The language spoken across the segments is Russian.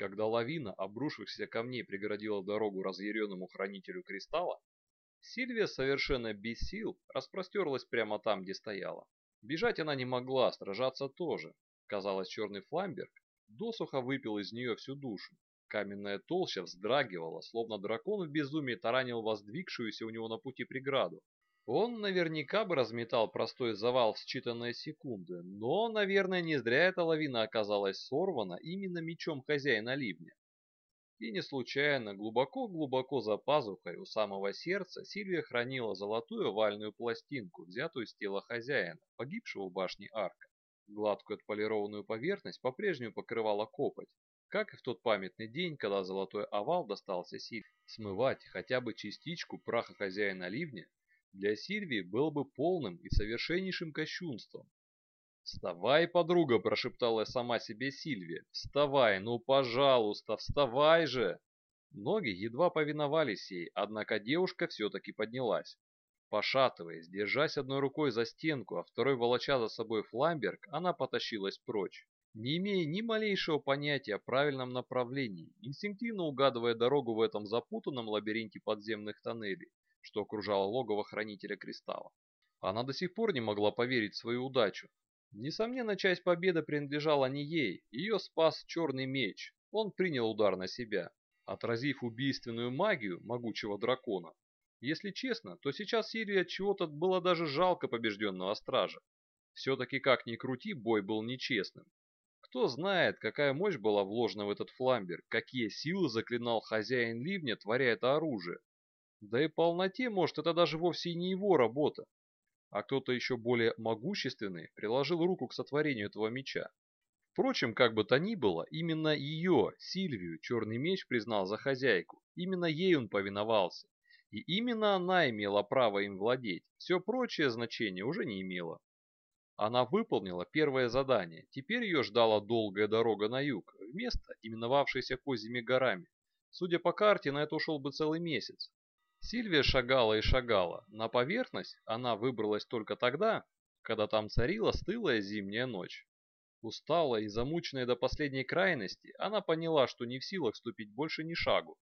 Когда лавина обрушившихся камней преградила дорогу разъяренному хранителю кристалла, Сильвия совершенно без сил распростерлась прямо там, где стояла. Бежать она не могла, сражаться тоже. Казалось, черный фламберг досуха выпил из нее всю душу. Каменная толща вздрагивала, словно дракон в безумии таранил воздвигшуюся у него на пути преграду. Он наверняка бы разметал простой завал в считанные секунды, но, наверное, не зря эта лавина оказалась сорвана именно мечом хозяина ливня. И не случайно, глубоко-глубоко за пазухой у самого сердца Сильвия хранила золотую овальную пластинку, взятую с тела хозяина, погибшего в башне Арка. Гладкую отполированную поверхность по-прежнему покрывала копоть, как и в тот памятный день, когда золотой овал достался Сильвии. Смывать хотя бы частичку праха хозяина ливня для Сильвии было бы полным и совершеннейшим кощунством. «Вставай, подруга!» – прошептала сама себе Сильвия. «Вставай, ну, пожалуйста, вставай же!» Ноги едва повиновались ей, однако девушка все-таки поднялась. Пошатываясь, держась одной рукой за стенку, а второй волоча за собой фламберг, она потащилась прочь. Не имея ни малейшего понятия о правильном направлении, инстинктивно угадывая дорогу в этом запутанном лабиринте подземных тоннелей, что окружало логово хранителя кристалла. Она до сих пор не могла поверить в свою удачу. Несомненно, часть победы принадлежала не ей, ее спас черный меч. Он принял удар на себя, отразив убийственную магию могучего дракона. Если честно, то сейчас Сирии от чего-то было даже жалко побежденного стража. Все-таки как ни крути, бой был нечестным. Кто знает, какая мощь была вложена в этот фламбер, какие силы заклинал хозяин ливня, творя это оружие. Да и полноте, может, это даже вовсе не его работа. А кто-то еще более могущественный приложил руку к сотворению этого меча. Впрочем, как бы то ни было, именно ее, Сильвию, черный меч признал за хозяйку. Именно ей он повиновался. И именно она имела право им владеть. Все прочее значение уже не имело. Она выполнила первое задание. Теперь ее ждала долгая дорога на юг, в место, именовавшееся Козьими горами. Судя по карте, на это ушел бы целый месяц. Сильвия шагала и шагала. На поверхность она выбралась только тогда, когда там царила стылая зимняя ночь. Усталая и замученная до последней крайности, она поняла, что не в силах ступить больше ни шагу.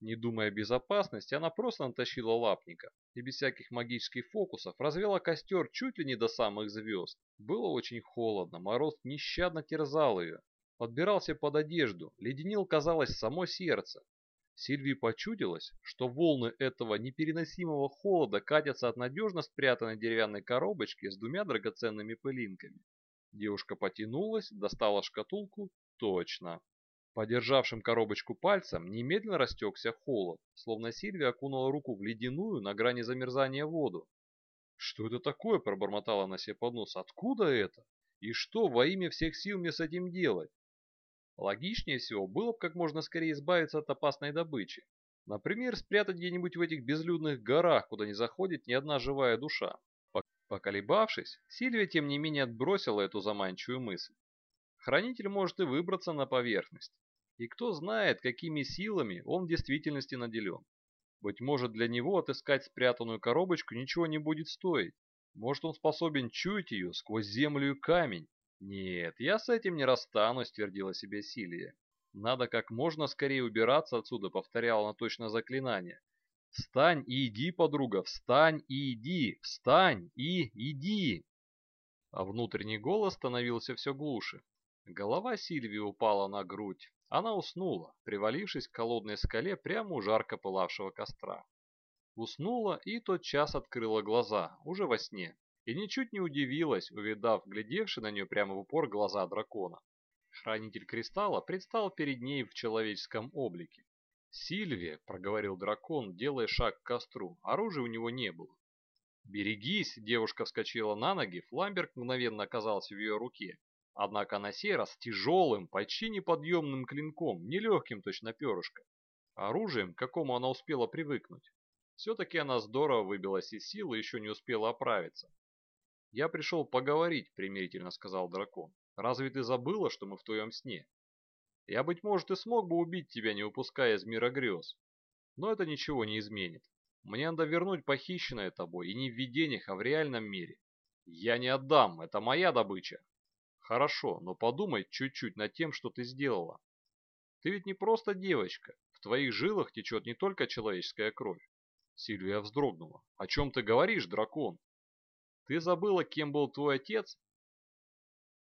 Не думая о безопасности, она просто натащила лапника и без всяких магических фокусов развела костер чуть ли не до самых звезд. Было очень холодно, мороз нещадно терзал ее. Подбирался под одежду, леденил, казалось, само сердце. Сильвии почудилось, что волны этого непереносимого холода катятся от надежно спрятанной деревянной коробочки с двумя драгоценными пылинками. Девушка потянулась, достала шкатулку. Точно. Подержавшим коробочку пальцем немедленно растекся холод, словно Сильвия окунула руку в ледяную на грани замерзания воду. «Что это такое?» – пробормотала она себе под нос. «Откуда это? И что во имя всех сил мне с этим делать?» Логичнее всего было бы как можно скорее избавиться от опасной добычи. Например, спрятать где-нибудь в этих безлюдных горах, куда не заходит ни одна живая душа. Поколебавшись, Сильвия тем не менее отбросила эту заманчивую мысль. Хранитель может и выбраться на поверхность. И кто знает, какими силами он в действительности наделен. Быть может, для него отыскать спрятанную коробочку ничего не будет стоить. Может, он способен чуять ее сквозь землю и камень, «Нет, я с этим не расстанусь», — твердила себе Силия. «Надо как можно скорее убираться отсюда», — повторяла она точно заклинание. «Встань и иди, подруга, встань и иди, встань и иди!» А внутренний голос становился все глуше. Голова Сильвии упала на грудь. Она уснула, привалившись к холодной скале прямо у жарко пылавшего костра. Уснула и тот час открыла глаза, уже во сне и ничуть не удивилась, увидав глядевший на нее прямо в упор глаза дракона. Хранитель кристалла предстал перед ней в человеческом облике. «Сильвия», — проговорил дракон, делая шаг к костру, оружия у него не было. «Берегись!» — девушка вскочила на ноги, Фламберг мгновенно оказался в ее руке. Однако на сей раз тяжелым, почти неподъемным клинком, нелегким точно перышко. Оружием, к какому она успела привыкнуть. Все-таки она здорово выбилась из силы и еще не успела оправиться. «Я пришел поговорить», — примирительно сказал дракон. «Разве ты забыла, что мы в твоем сне? Я, быть может, и смог бы убить тебя, не упуская из мира грез. Но это ничего не изменит. Мне надо вернуть похищенное тобой, и не в видениях, а в реальном мире. Я не отдам, это моя добыча. Хорошо, но подумай чуть-чуть над тем, что ты сделала. Ты ведь не просто девочка. В твоих жилах течет не только человеческая кровь. Сильвия вздрогнула. О чем ты говоришь, дракон? Ты забыла, кем был твой отец?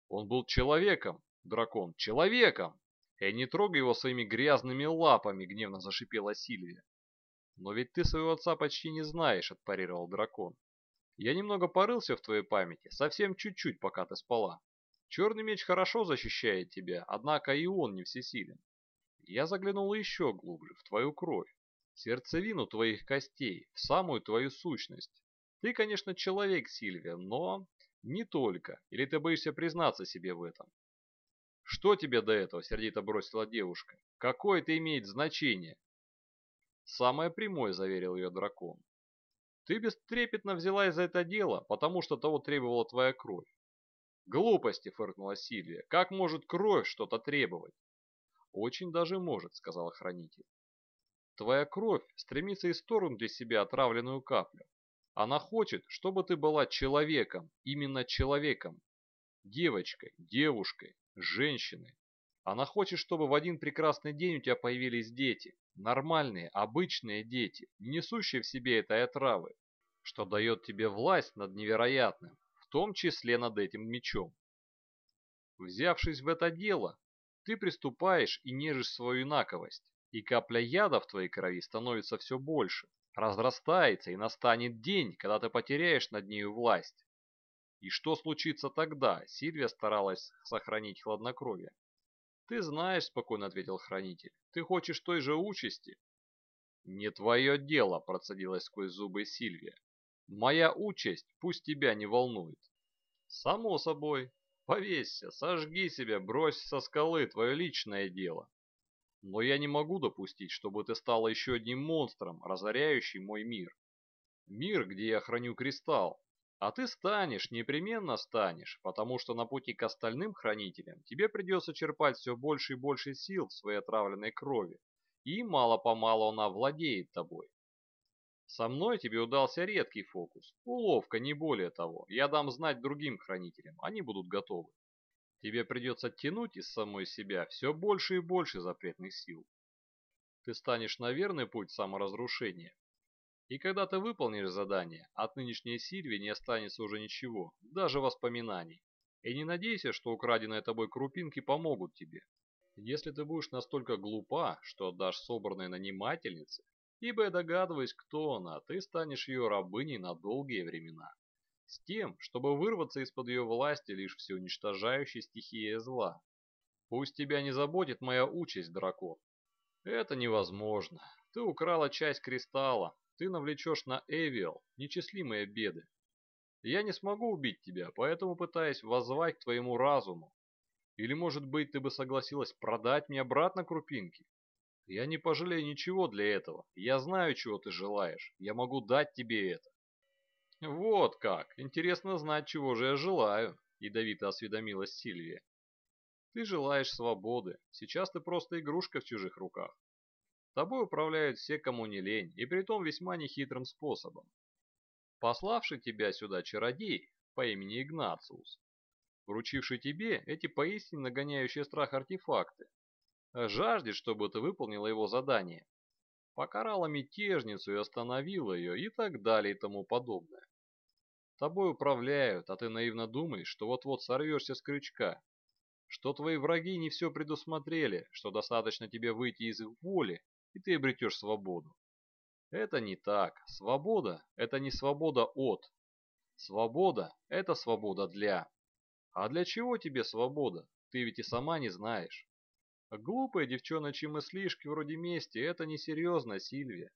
Он был человеком, дракон, человеком! И не трогай его своими грязными лапами, гневно зашипела Сильвия. Но ведь ты своего отца почти не знаешь, отпарировал дракон. Я немного порылся в твоей памяти, совсем чуть-чуть, пока ты спала. Черный меч хорошо защищает тебя, однако и он не всесилен. Я заглянул еще глубже, в твою кровь, в сердцевину твоих костей, в самую твою сущность. Ты, конечно, человек, Сильвия, но не только. Или ты боишься признаться себе в этом? Что тебе до этого, сердито бросила девушка? Какое это имеет значение? Самое прямое, заверил ее дракон. Ты бестрепетно взялась за это дело, потому что того требовала твоя кровь. Глупости, фыркнула Сильвия. Как может кровь что-то требовать? Очень даже может, сказал хранитель. Твоя кровь стремится исторгнуть из себя отравленную каплю. Она хочет, чтобы ты была человеком, именно человеком. Девочкой, девушкой, женщиной. Она хочет, чтобы в один прекрасный день у тебя появились дети. Нормальные, обычные дети, не несущие в себе этой отравы, что дает тебе власть над невероятным, в том числе над этим мечом. Взявшись в это дело, ты приступаешь и нежишь свою инаковость, и капля яда в твоей крови становится все больше, разрастается, и настанет день, когда ты потеряешь над нею власть. И что случится тогда? Сильвия старалась сохранить хладнокровие. «Ты знаешь», — спокойно ответил хранитель, — «ты хочешь той же участи?» «Не твое дело», — процедилась сквозь зубы Сильвия. «Моя участь пусть тебя не волнует». «Само собой. Повесься, сожги себя, брось со скалы, твое личное дело. Но я не могу допустить, чтобы ты стала еще одним монстром, разоряющим мой мир. Мир, где я храню кристалл, а ты станешь, непременно станешь, потому что на пути к остальным хранителям тебе придется черпать все больше и больше сил в своей отравленной крови, и мало-помалу она владеет тобой. Со мной тебе удался редкий фокус, уловка, не более того. Я дам знать другим хранителям, они будут готовы. Тебе придется тянуть из самой себя все больше и больше запретных сил. Ты станешь на верный путь саморазрушения, и когда ты выполнишь задание, от нынешней Сильвии не останется уже ничего, даже воспоминаний. И не надейся, что украденные тобой крупинки помогут тебе. Если ты будешь настолько глупа, что отдашь собранной нанимательнице, ибо я догадываюсь, кто она, ты станешь ее рабыней на долгие времена. С тем, чтобы вырваться из-под ее власти лишь всеуничтожающей стихия зла. Пусть тебя не заботит моя участь, дракон. Это невозможно. Ты украла часть кристалла, ты навлечешь на Эвиал нечислимые беды. Я не смогу убить тебя, поэтому пытаюсь воззвать к твоему разуму. Или, может быть, ты бы согласилась продать мне обратно крупинки? Я не пожалею ничего для этого. Я знаю, чего ты желаешь. Я могу дать тебе это. Вот как. Интересно знать, чего же я желаю, ядовито осведомилась Сильвия. Ты желаешь свободы. Сейчас ты просто игрушка в чужих руках. Тобой управляют все, кому не лень, и притом весьма нехитрым способом. Пославший тебя сюда чародей по имени Игнациус, вручивший тебе эти поистине нагоняющие страх артефакты, жаждет, чтобы ты выполнила его задание, покарала мятежницу и остановила ее и так далее и тому подобное. Тобой управляют, а ты наивно думаешь, что вот-вот сорвешься с крючка, что твои враги не все предусмотрели, что достаточно тебе выйти из их воли и ты обретешь свободу. Это не так. Свобода – это не свобода от. Свобода – это свобода для. А для чего тебе свобода? Ты ведь и сама не знаешь. Глупые девчоночьи мыслишки вроде мести – это несерьезно, Сильвия.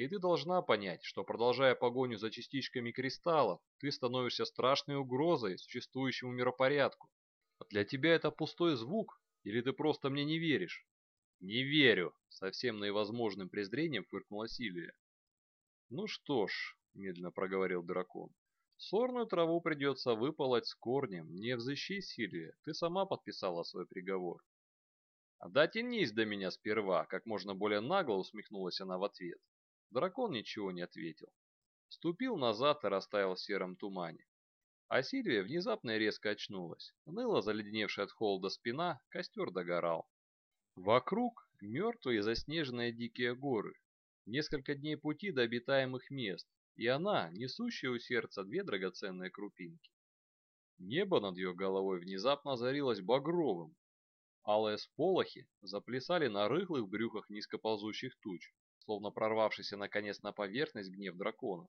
И ты должна понять, что продолжая погоню за частичками кристаллов, ты становишься страшной угрозой существующему миропорядку. Для тебя это пустой звук, или ты просто мне не веришь? «Не верю!» — совсем наивозможным презрением фыркнула Сильвия. «Ну что ж», — медленно проговорил дракон, — «сорную траву придется выполоть с корнем. Не взыщи, Сильвия, ты сама подписала свой приговор». «Да тянись до меня сперва», — как можно более нагло усмехнулась она в ответ. Дракон ничего не ответил. Ступил назад и растаял в сером тумане. А Сильвия внезапно и резко очнулась. Ныла заледеневшая от холода спина, костер догорал. Вокруг мертвые заснеженные дикие горы, несколько дней пути до обитаемых мест, и она, несущая у сердца две драгоценные крупинки. Небо над ее головой внезапно озарилось багровым. Алые сполохи заплясали на рыхлых брюхах низкоползущих туч, словно прорвавшийся наконец на поверхность гнев дракона.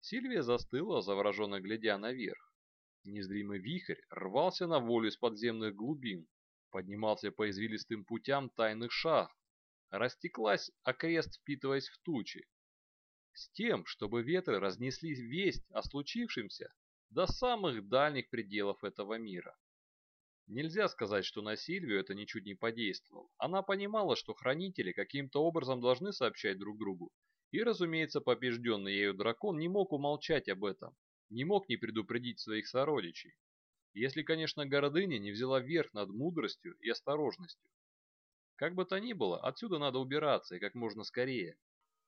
Сильвия застыла, завороженно глядя наверх. Незримый вихрь рвался на волю из подземных глубин, поднимался по извилистым путям тайных шахт, растеклась окрест, впитываясь в тучи, с тем, чтобы ветры разнесли весть о случившемся до самых дальних пределов этого мира. Нельзя сказать, что на Сильвию это ничуть не подействовало. Она понимала, что хранители каким-то образом должны сообщать друг другу. И, разумеется, побежденный ею дракон не мог умолчать об этом, не мог не предупредить своих сородичей. Если, конечно, гордыня не взяла верх над мудростью и осторожностью. Как бы то ни было, отсюда надо убираться и как можно скорее.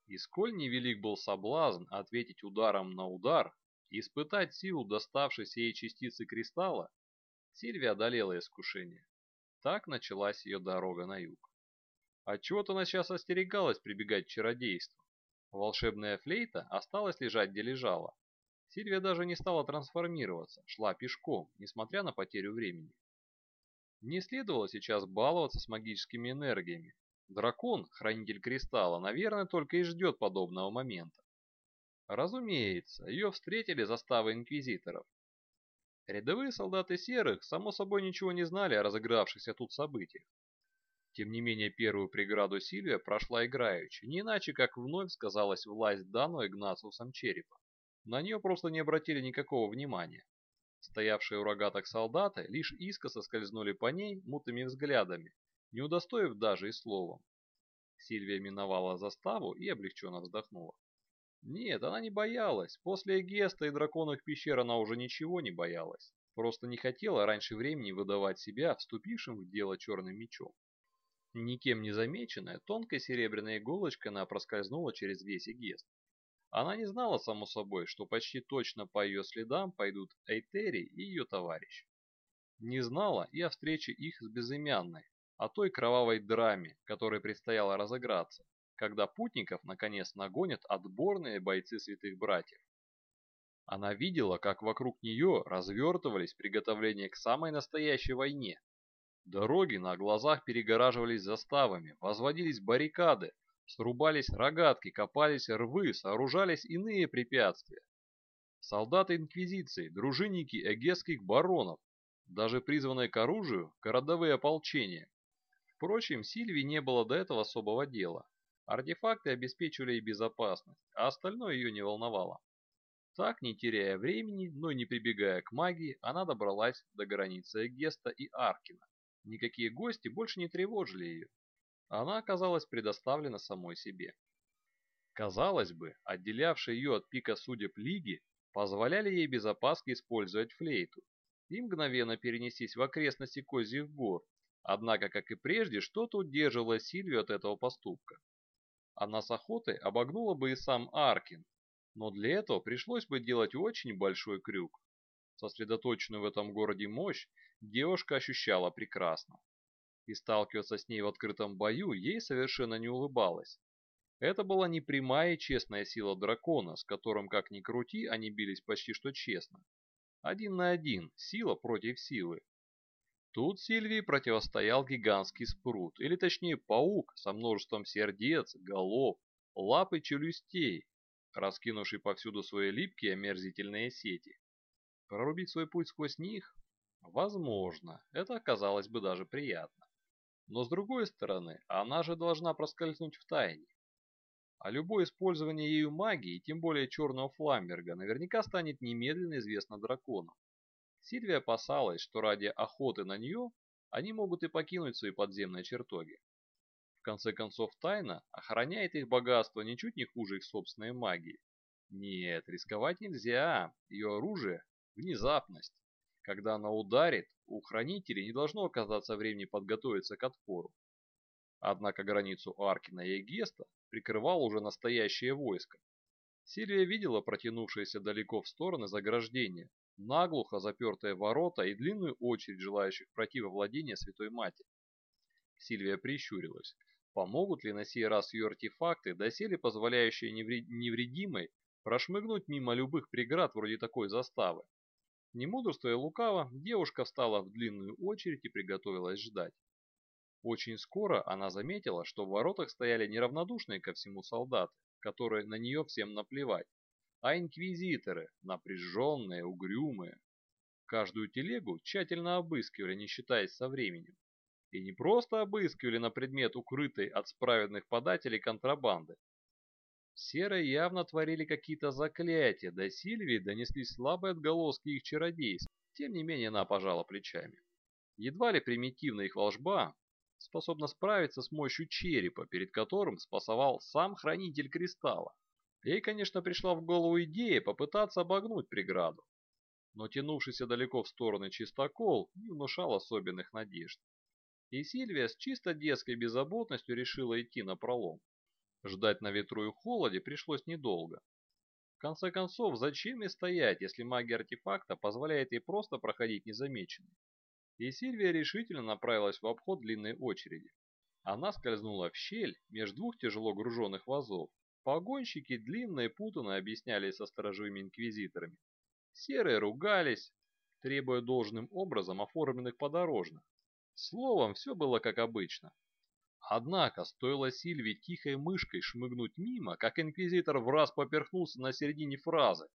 И сколь невелик был соблазн ответить ударом на удар испытать силу доставшейся ей частицы кристалла, Сильвия одолела искушение. Так началась ее дорога на юг. Отчего-то она сейчас остерегалась прибегать к чародейству. Волшебная флейта осталась лежать где лежала. Сильвия даже не стала трансформироваться, шла пешком, несмотря на потерю времени. Не следовало сейчас баловаться с магическими энергиями. Дракон, хранитель кристалла, наверное, только и ждет подобного момента. Разумеется, ее встретили заставы инквизиторов. Рядовые солдаты серых, само собой, ничего не знали о разыгравшихся тут событиях. Тем не менее, первую преграду Сильвия прошла играючи, не иначе, как вновь сказалась власть данного Игнациусом черепа. На нее просто не обратили никакого внимания. Стоявшие у рогаток солдаты лишь искоса скользнули по ней мутными взглядами, не удостоив даже и словом. Сильвия миновала заставу и облегченно вздохнула. Нет, она не боялась. После Геста и драконных пещер она уже ничего не боялась. Просто не хотела раньше времени выдавать себя вступившим в дело черным мечом. Никем не замеченная, тонкой серебряной иголочкой она проскользнула через весь Эгест. Она не знала, само собой, что почти точно по ее следам пойдут Эйтери и ее товарищ. Не знала и о встрече их с Безымянной, о той кровавой драме, которой предстояло разыграться, когда путников наконец нагонят отборные бойцы святых братьев. Она видела, как вокруг нее развертывались приготовления к самой настоящей войне. Дороги на глазах перегораживались заставами, возводились баррикады, Срубались рогатки, копались рвы, сооружались иные препятствия. Солдаты Инквизиции, дружинники эгесских баронов, даже призванные к оружию, городовые ополчения. Впрочем, Сильвии не было до этого особого дела. Артефакты обеспечивали ей безопасность, а остальное ее не волновало. Так, не теряя времени, но не прибегая к магии, она добралась до границы Эгеста и Аркина. Никакие гости больше не тревожили ее она оказалась предоставлена самой себе. Казалось бы, отделявшие ее от пика судеб Лиги позволяли ей без опаски использовать флейту и мгновенно перенестись в окрестности Козьих гор, однако, как и прежде, что-то удерживало Сильвию от этого поступка. Она с охотой обогнула бы и сам Аркин, но для этого пришлось бы делать очень большой крюк. Сосредоточенную в этом городе мощь девушка ощущала прекрасно и сталкиваться с ней в открытом бою ей совершенно не улыбалось. Это была не прямая и честная сила дракона, с которым, как ни крути, они бились почти что честно. Один на один, сила против силы. Тут Сильвии противостоял гигантский спрут, или точнее паук со множеством сердец, голов, лап и челюстей, раскинувший повсюду свои липкие омерзительные сети. Прорубить свой путь сквозь них? Возможно, это оказалось бы даже приятно. Но с другой стороны, она же должна проскользнуть в тайне. А любое использование ею магии, тем более черного фламберга, наверняка станет немедленно известно драконам. Сильвия опасалась, что ради охоты на нее они могут и покинуть свои подземные чертоги. В конце концов, тайна охраняет их богатство ничуть не хуже их собственной магии. Нет, рисковать нельзя, ее оружие – внезапность. Когда она ударит, у хранителей не должно оказаться времени подготовиться к отпору. Однако границу Аркина и Эгеста прикрывало уже настоящее войско. Сильвия видела протянувшиеся далеко в стороны заграждения, наглухо запертые ворота и длинную очередь желающих пройти во владение Святой Матери. Сильвия прищурилась. Помогут ли на сей раз ее артефакты, доселе позволяющие невредимой прошмыгнуть мимо любых преград вроде такой заставы? Не мудрствуя лукаво, девушка встала в длинную очередь и приготовилась ждать. Очень скоро она заметила, что в воротах стояли неравнодушные ко всему солдаты, которые на нее всем наплевать, а инквизиторы, напряженные, угрюмые. Каждую телегу тщательно обыскивали, не считаясь со временем. И не просто обыскивали на предмет укрытой от справедных подателей контрабанды. Серые явно творили какие-то заклятия, до Сильвии донеслись слабые отголоски их чародейств. Тем не менее она пожала плечами. Едва ли примитивная их волжба способна справиться с мощью черепа, перед которым спасовал сам хранитель кристалла. Ей, конечно, пришла в голову идея попытаться обогнуть преграду, но тянувшийся далеко в стороны чистокол не внушал особенных надежд. И Сильвия с чисто детской беззаботностью решила идти на пролом. Ждать на ветру и холоде пришлось недолго. В конце концов, зачем и стоять, если магия артефакта позволяет ей просто проходить незамеченной? И Сильвия решительно направилась в обход длинной очереди. Она скользнула в щель между двух тяжело груженных вазов. Погонщики длинно и путанно объяснялись со сторожевыми инквизиторами. Серые ругались, требуя должным образом оформленных подорожных. Словом, все было как обычно. Однако, стоило Сильве тихой мышкой шмыгнуть мимо, как инквизитор в раз поперхнулся на середине фразы.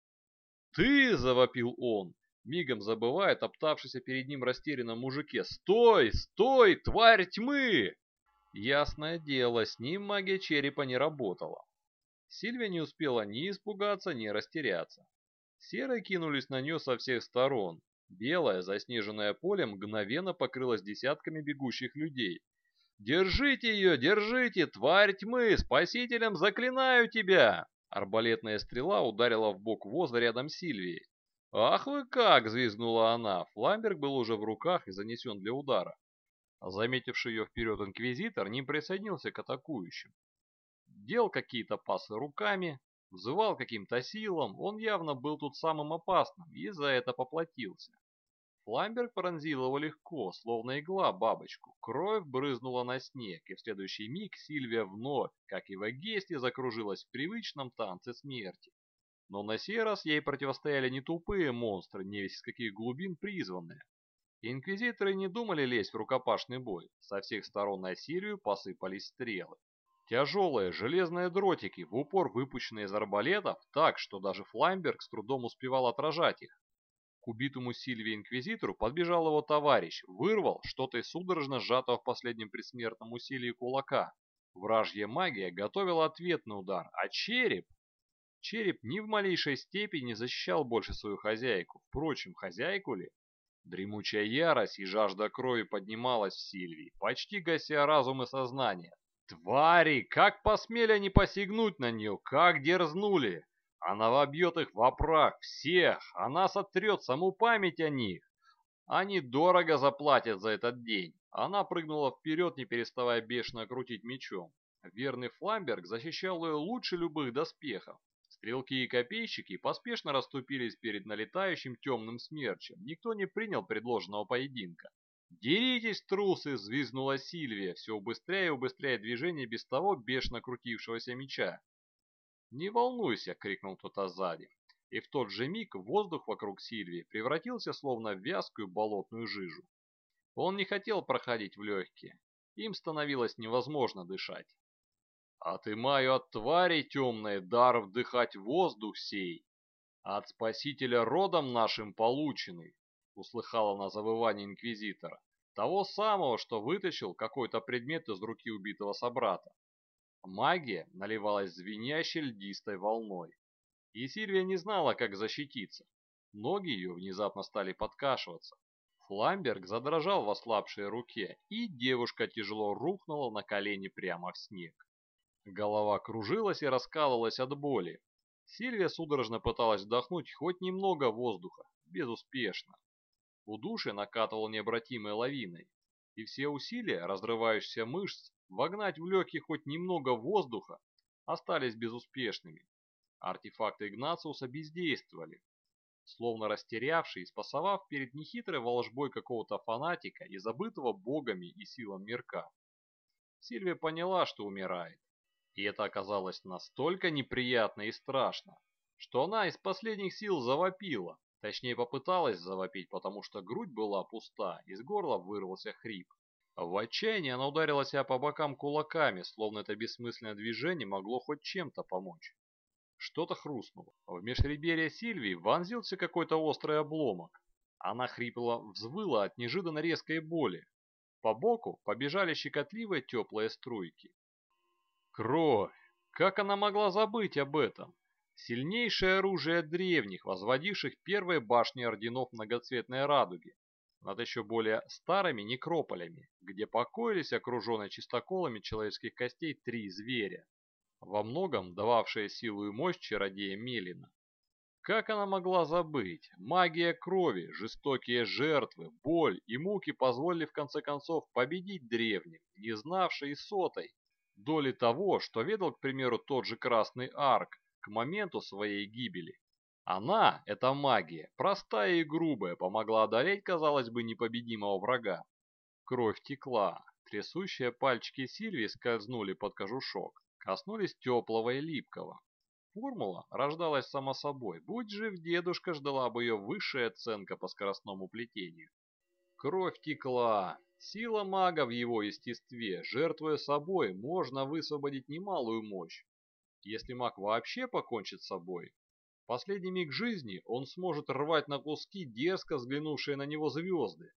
«Ты!» — завопил он, мигом забывая топтавшийся перед ним растерянном мужике. «Стой! Стой! Тварь тьмы!» Ясное дело, с ним магия черепа не работала. Сильвия не успела ни испугаться, ни растеряться. Серые кинулись на нее со всех сторон, Белое, заснеженное поле мгновенно покрылось десятками бегущих людей. «Держите ее, держите, тварь тьмы, спасителем заклинаю тебя!» Арбалетная стрела ударила в бок воза рядом с Сильвией. «Ах вы как!» — взвизгнула она. Фламберг был уже в руках и занесен для удара. Заметивший ее вперед инквизитор не присоединился к атакующим. Дел какие-то пасы руками, взывал каким-то силам, он явно был тут самым опасным и за это поплатился. Фламберг пронзил его легко, словно игла бабочку. Кровь брызнула на снег, и в следующий миг Сильвия вновь, как и в Эгесте, закружилась в привычном танце смерти. Но на сей раз ей противостояли не тупые монстры, не весь из каких глубин призванные. Инквизиторы не думали лезть в рукопашный бой. Со всех сторон на Сирию посыпались стрелы. Тяжелые железные дротики, в упор выпущенные из арбалетов, так, что даже Фламберг с трудом успевал отражать их. К убитому Сильвии Инквизитору подбежал его товарищ, вырвал что-то из судорожно сжатого в последнем предсмертном усилии кулака. Вражья магия готовила ответный удар, а череп... Череп ни в малейшей степени защищал больше свою хозяйку. Впрочем, хозяйку ли? Дремучая ярость и жажда крови поднималась в Сильвии, почти гася разум и сознание. Твари, как посмели они посягнуть на нее, как дерзнули! Она вобьет их в опрах, всех, она сотрет саму память о них. Они дорого заплатят за этот день. Она прыгнула вперед, не переставая бешено крутить мечом. Верный Фламберг защищал ее лучше любых доспехов. Стрелки и копейщики поспешно расступились перед налетающим темным смерчем. Никто не принял предложенного поединка. «Деритесь, трусы!» — взвизгнула Сильвия, все убыстряя и убыстряя движение без того бешено крутившегося меча. «Не волнуйся!» — крикнул кто-то сзади. И в тот же миг воздух вокруг Сильвии превратился словно в вязкую болотную жижу. Он не хотел проходить в легкие. Им становилось невозможно дышать. «Отымаю от твари темной дар вдыхать воздух сей, от спасителя родом нашим полученный, услыхала на завывание инквизитора. Того самого, что вытащил какой-то предмет из руки убитого собрата. Магия наливалась звенящей льдистой волной. И Сильвия не знала, как защититься. Ноги ее внезапно стали подкашиваться. Фламберг задрожал в ослабшей руке, и девушка тяжело рухнула на колени прямо в снег. Голова кружилась и раскалывалась от боли. Сильвия судорожно пыталась вдохнуть хоть немного воздуха, безуспешно. Удушье накатывало необратимой лавиной, и все усилия разрывающихся мышц вогнать в легкие хоть немного воздуха остались безуспешными. Артефакты Игнациуса бездействовали, словно растерявший и спасовав перед нехитрой волжбой какого-то фанатика и забытого богами и силам мирка. Сильвия поняла, что умирает. И это оказалось настолько неприятно и страшно, что она из последних сил завопила. Точнее, попыталась завопить, потому что грудь была пуста, из горла вырвался хрип. В отчаянии она ударила себя по бокам кулаками, словно это бессмысленное движение могло хоть чем-то помочь. Что-то хрустнуло. В межреберье Сильвии вонзился какой-то острый обломок. Она хрипло взвыла от неожиданно резкой боли. По боку побежали щекотливые теплые струйки. Кровь! Как она могла забыть об этом? Сильнейшее оружие древних, возводивших первые башни орденов многоцветной радуги, над еще более старыми некрополями, где покоились окруженные чистоколами человеческих костей три зверя, во многом дававшие силу и мощь чародея Мелина. Как она могла забыть? Магия крови, жестокие жертвы, боль и муки позволили в конце концов победить древних, не знавшие сотой доли того, что ведал, к примеру, тот же Красный Арк к моменту своей гибели. Она, эта магия, простая и грубая, помогла одолеть, казалось бы, непобедимого врага. Кровь текла, трясущие пальчики Сильвии скользнули под кожушок, коснулись теплого и липкого. Формула рождалась само собой. Будь жив дедушка, ждала бы ее высшая оценка по скоростному плетению. Кровь текла. Сила мага в его естестве. Жертвуя собой, можно высвободить немалую мощь. Если маг вообще покончит с собой, последний миг жизни он сможет рвать на куски дерзко взглянувшие на него звезды.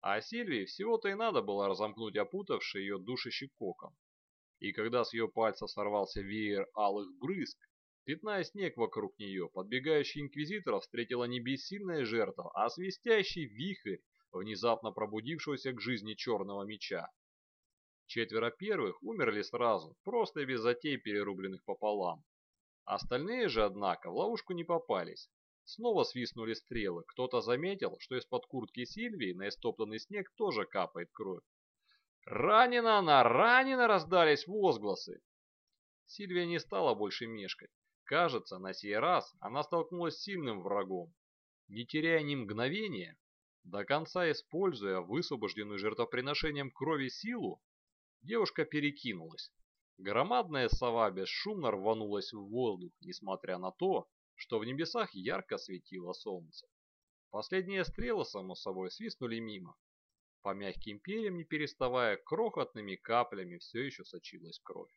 А Сильвии всего-то и надо было разомкнуть опутавший ее душащий кокон. И когда с ее пальца сорвался веер алых брызг, пятная снег вокруг нее, подбегающий инквизитор встретила не бессильная жертва, а свистящий вихрь внезапно пробудившегося к жизни черного меча. Четверо первых умерли сразу, просто без затей перерубленных пополам. Остальные же, однако, в ловушку не попались. Снова свистнули стрелы. Кто-то заметил, что из-под куртки Сильвии на истоптанный снег тоже капает кровь. «Ранена она! Ранена!» раздались возгласы. Сильвия не стала больше мешкать. Кажется, на сей раз она столкнулась с сильным врагом. Не теряя ни мгновения, до конца используя высвобожденную жертвоприношением крови силу, девушка перекинулась. Громадная сова бесшумно рванулась в воздух, несмотря на то, что в небесах ярко светило солнце. Последние стрелы, само собой, свистнули мимо. По мягким перьям, не переставая, крохотными каплями все еще сочилась кровь.